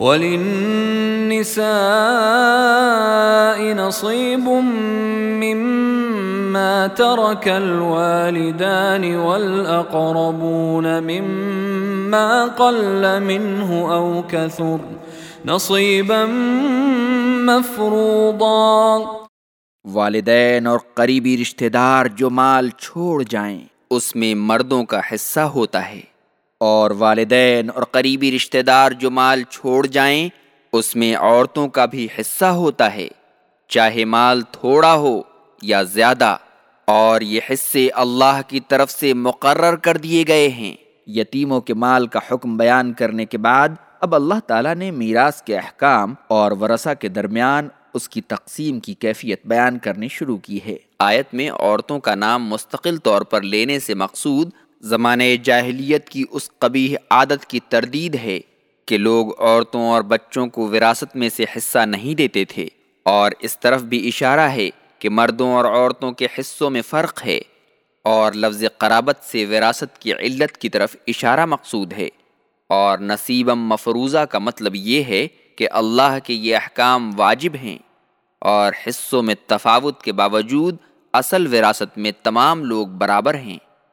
وللنساء نصيب مما ترك الوالدان والأقربون مما قل منه أو كثر نصيبا مفروضا. والدین اور قریبی رشتہ دار جو مال چھوڑ جائیں اس میں مردوں کا حصہ ہوتا ہے۔ اور والدین اور قریبی رشتہ دار جو مال چھوڑ جائیں، اس میں عورتوں کا بھی حصہ ہوتا ہے۔ چاہے مال تھوڑا ہو یا زیادہ، اور یہ حصے اللہ کی طرف سے مقرر کر دیے گئے ہیں۔ یتیموں کے مال کا حکم بیان کرنے کے بعد، اب اللہ تعالیٰ نے میراث کے احکام اور ورثہ کے درمیان اس کی تقسیم کی کیفیت بیان کرنی شروع کی ہے۔ آیت میں عورتوں کا نام مستقل طور پر لینے سے مقصود زمانے جاہلیت کی اس قبیح عادت کی تردید ہے کہ لوگ عورتوں اور بچوں کو وراثت میں سے حصہ نہیں دیتے تھے۔ اور اس طرف بھی اشارہ ہے کہ مردوں اور عورتوں کے حصوں میں فرق ہے۔ اور لفظ قرابت سے وراثت کی علت کی طرف اشارہ مقصود ہے۔ اور نصیبم مفروضہ کا مطلب یہ ہے کہ اللہ کے یہ احکام واجب ہیں۔ اور حصوں میں تفاوت کے باوجود اصل وراثت میں تمام لوگ برابر ہیں۔